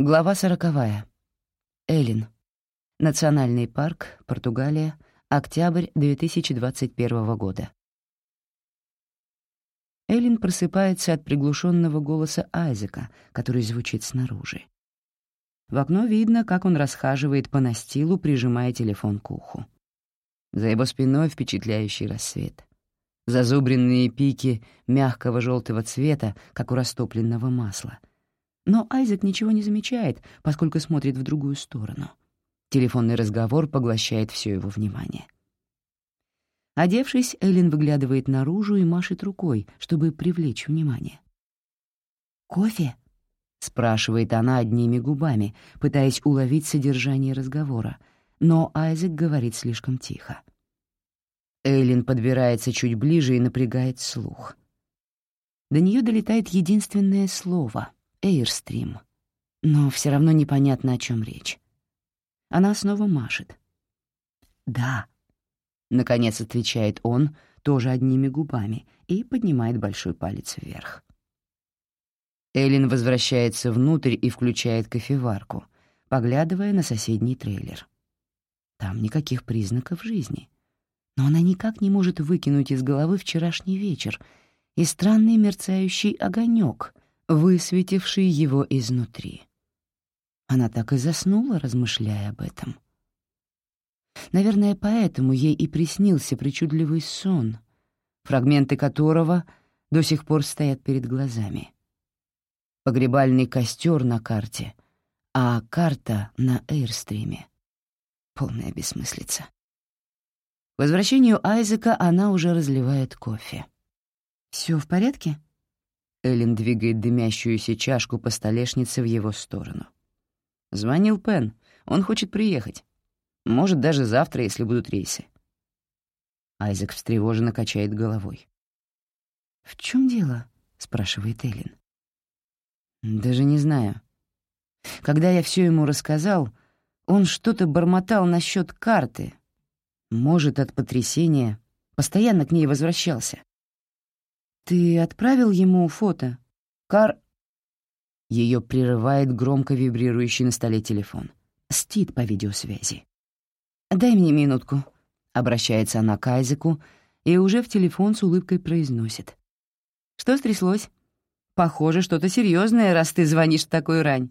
Глава сороковая. Эллин. Национальный парк, Португалия, октябрь 2021 года. Эллин просыпается от приглушенного голоса Айзека, который звучит снаружи. В окно видно, как он расхаживает по настилу, прижимая телефон к уху. За его спиной впечатляющий рассвет. Зазубренные пики мягкого желтого цвета, как у растопленного масла — но Айзек ничего не замечает, поскольку смотрит в другую сторону. Телефонный разговор поглощает все его внимание. Одевшись, Эллен выглядывает наружу и машет рукой, чтобы привлечь внимание. «Кофе?» — спрашивает она одними губами, пытаясь уловить содержание разговора, но Айзек говорит слишком тихо. Эйлин подбирается чуть ближе и напрягает слух. До нее долетает единственное слово — Эйрстрим. Но все равно непонятно, о чем речь. Она снова машет. «Да», — наконец отвечает он, тоже одними губами, и поднимает большой палец вверх. Эллен возвращается внутрь и включает кофеварку, поглядывая на соседний трейлер. Там никаких признаков жизни. Но она никак не может выкинуть из головы вчерашний вечер и странный мерцающий огонек, высветивший его изнутри. Она так и заснула, размышляя об этом. Наверное, поэтому ей и приснился причудливый сон, фрагменты которого до сих пор стоят перед глазами. Погребальный костер на карте, а карта на Эйрстриме. Полная бессмыслица. К возвращению Айзека она уже разливает кофе. Все в порядке?» Эллен двигает дымящуюся чашку по столешнице в его сторону. Звонил Пен. Он хочет приехать. Может, даже завтра, если будут рейсы. Айзек встревоженно качает головой. «В чем дело?» — спрашивает Эллен. «Даже не знаю. Когда я все ему рассказал, он что-то бормотал насчет карты. Может, от потрясения. Постоянно к ней возвращался. «Ты отправил ему фото?» «Кар...» Ее прерывает громко вибрирующий на столе телефон. Стит по видеосвязи. «Дай мне минутку», — обращается она к Айзеку и уже в телефон с улыбкой произносит. «Что стряслось? Похоже, что-то серьезное, раз ты звонишь в такую рань».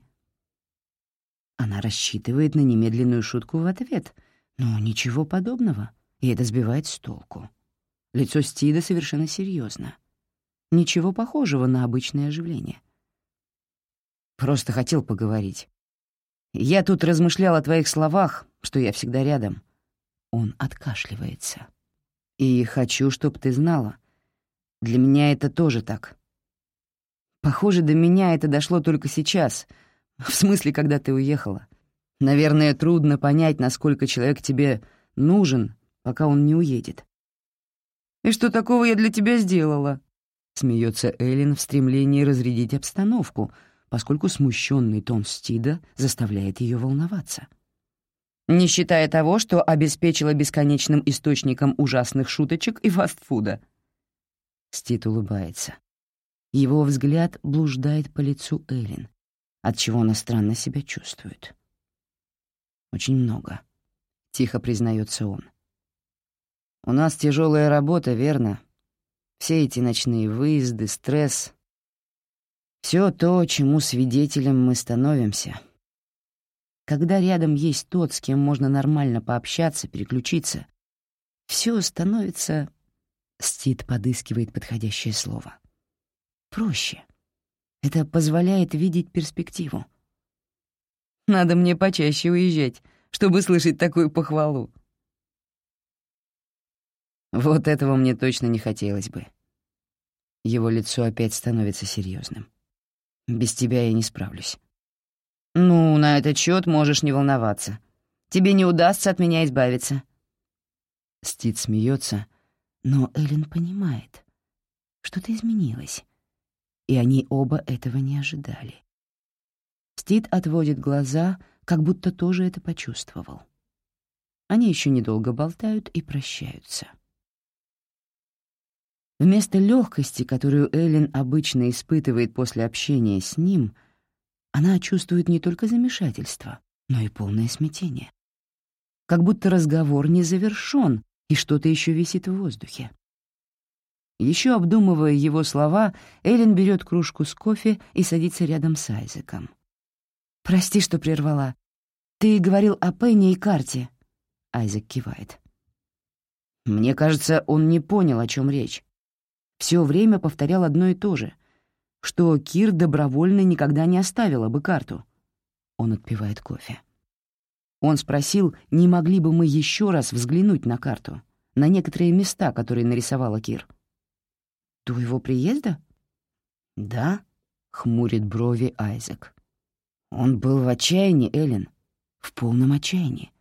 Она рассчитывает на немедленную шутку в ответ, но ничего подобного, и это сбивает с толку. Лицо Стида совершенно серьезно. Ничего похожего на обычное оживление. Просто хотел поговорить. Я тут размышлял о твоих словах, что я всегда рядом. Он откашливается. И хочу, чтоб ты знала. Для меня это тоже так. Похоже, до меня это дошло только сейчас. В смысле, когда ты уехала. Наверное, трудно понять, насколько человек тебе нужен, пока он не уедет. «И что такого я для тебя сделала?» Смеется Эллен в стремлении разрядить обстановку, поскольку смущенный тон Стида заставляет ее волноваться. Не считая того, что обеспечила бесконечным источником ужасных шуточек и фастфуда. Стид улыбается. Его взгляд блуждает по лицу Эллен, отчего она странно себя чувствует. «Очень много», — тихо признается он. «У нас тяжелая работа, верно?» Все эти ночные выезды, стресс — все то, чему свидетелем мы становимся. Когда рядом есть тот, с кем можно нормально пообщаться, переключиться, все становится... Стит подыскивает подходящее слово. Проще. Это позволяет видеть перспективу. Надо мне почаще уезжать, чтобы слышать такую похвалу. Вот этого мне точно не хотелось бы. Его лицо опять становится серьезным. Без тебя я не справлюсь. Ну, на этот счет можешь не волноваться. Тебе не удастся от меня избавиться. Стит смеется, но Эллен понимает. Что-то изменилось. И они оба этого не ожидали. Стит отводит глаза, как будто тоже это почувствовал. Они еще недолго болтают и прощаются. Вместо легкости, которую Эллен обычно испытывает после общения с ним, она чувствует не только замешательство, но и полное смятение. Как будто разговор не завершён, и что-то еще висит в воздухе. Еще обдумывая его слова, Эллен берет кружку с кофе и садится рядом с Айзеком. «Прости, что прервала. Ты говорил о Пенне и карте». Айзек кивает. Мне кажется, он не понял, о чем речь. Все время повторял одно и то же, что Кир добровольно никогда не оставила бы карту. Он отпивает кофе. Он спросил, не могли бы мы еще раз взглянуть на карту, на некоторые места, которые нарисовала Кир. «До его приезда?» «Да», — хмурит брови Айзек. «Он был в отчаянии, Эллен, в полном отчаянии».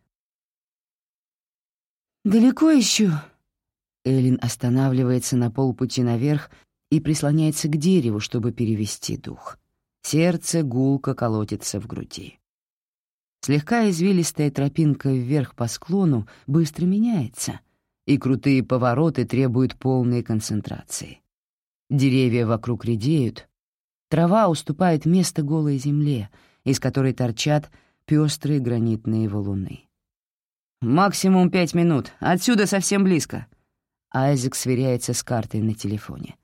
«Далеко еще?» Эллен останавливается на полпути наверх и прислоняется к дереву, чтобы перевести дух. Сердце гулко колотится в груди. Слегка извилистая тропинка вверх по склону быстро меняется, и крутые повороты требуют полной концентрации. Деревья вокруг редеют, трава уступает место голой земле, из которой торчат пестрые гранитные валуны. «Максимум пять минут. Отсюда совсем близко». Айзек сверяется с картой на телефоне.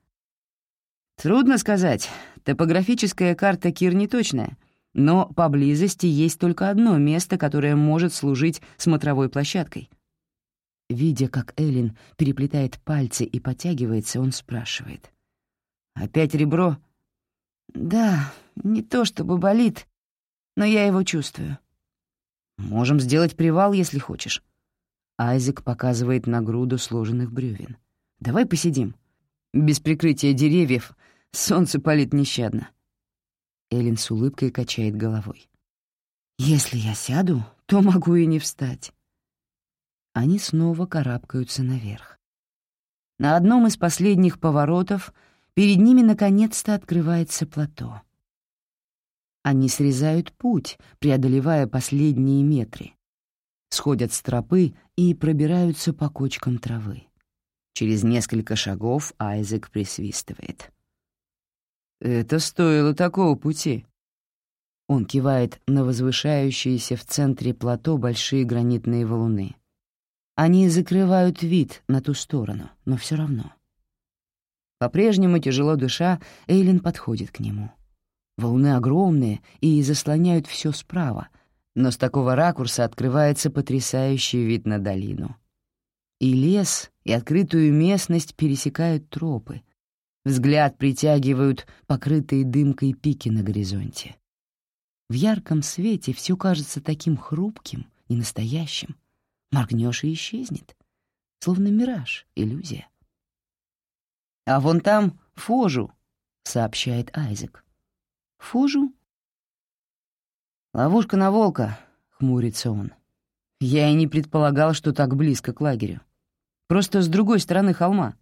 «Трудно сказать. Топографическая карта Кир не точная, но поблизости есть только одно место, которое может служить смотровой площадкой». Видя, как Эллен переплетает пальцы и потягивается, он спрашивает. Опять ребро? Да, не то чтобы болит, но я его чувствую. Можем сделать привал, если хочешь. Айзек показывает на груду сложенных бревен. Давай посидим. Без прикрытия деревьев солнце палит нещадно. Эллен с улыбкой качает головой. «Если я сяду, то могу и не встать». Они снова карабкаются наверх. На одном из последних поворотов Перед ними наконец-то открывается плато. Они срезают путь, преодолевая последние метры, сходят с тропы и пробираются по кочкам травы. Через несколько шагов Айзек присвистывает. «Это стоило такого пути». Он кивает на возвышающиеся в центре плато большие гранитные валуны. Они закрывают вид на ту сторону, но все равно — по-прежнему, тяжело дыша, Эйлин подходит к нему. Волны огромные и заслоняют все справа, но с такого ракурса открывается потрясающий вид на долину. И лес, и открытую местность пересекают тропы. Взгляд притягивают покрытые дымкой пики на горизонте. В ярком свете все кажется таким хрупким и настоящим. Моргнешь и исчезнет. Словно мираж, иллюзия. «А вон там Фожу», — сообщает Айзек. «Фожу?» «Ловушка на волка», — хмурится он. «Я и не предполагал, что так близко к лагерю. Просто с другой стороны холма».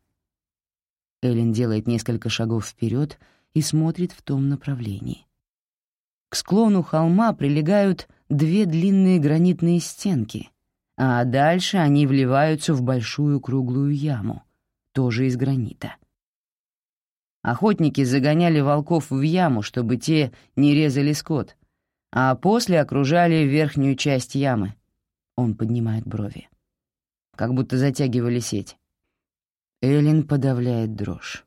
Эллен делает несколько шагов вперед и смотрит в том направлении. К склону холма прилегают две длинные гранитные стенки, а дальше они вливаются в большую круглую яму, тоже из гранита. Охотники загоняли волков в яму, чтобы те не резали скот, а после окружали верхнюю часть ямы. Он поднимает брови. Как будто затягивали сеть. Эллен подавляет дрожь.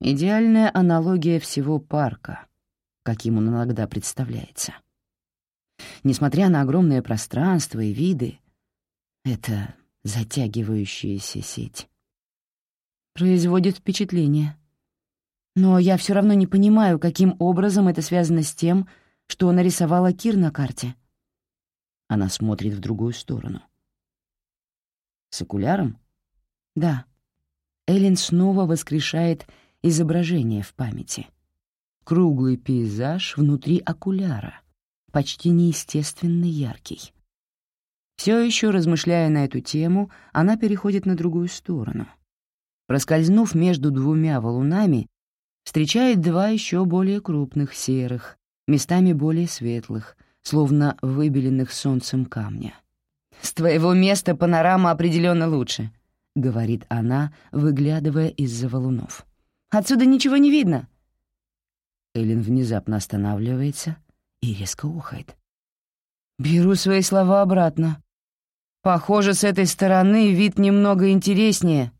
Идеальная аналогия всего парка, каким он иногда представляется. Несмотря на огромное пространство и виды, это затягивающаяся сеть. Производит впечатление. Но я все равно не понимаю, каким образом это связано с тем, что нарисовала Кир на карте. Она смотрит в другую сторону. С окуляром? Да. Эллен снова воскрешает изображение в памяти. Круглый пейзаж внутри окуляра, почти неестественно яркий. Все еще размышляя на эту тему, она переходит на другую сторону. Проскользнув между двумя валунами, встречает два еще более крупных серых, местами более светлых, словно выбеленных солнцем камня. «С твоего места панорама определенно лучше», — говорит она, выглядывая из-за валунов. «Отсюда ничего не видно». Эллен внезапно останавливается, и резко ухает. Беру свои слова обратно. Похоже, с этой стороны вид немного интереснее.